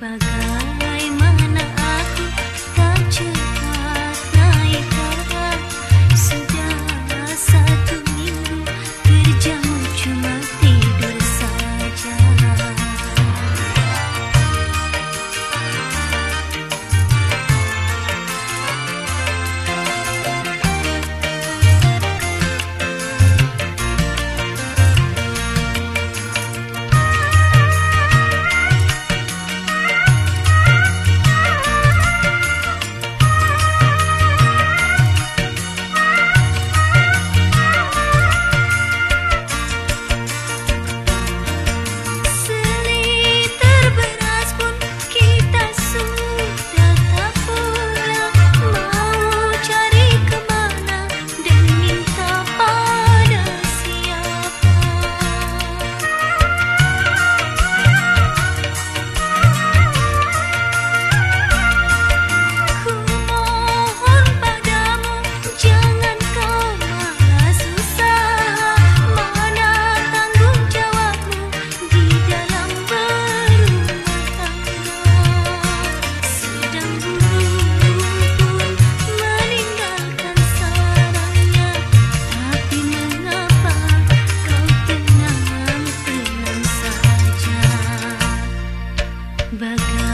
bagai Bagai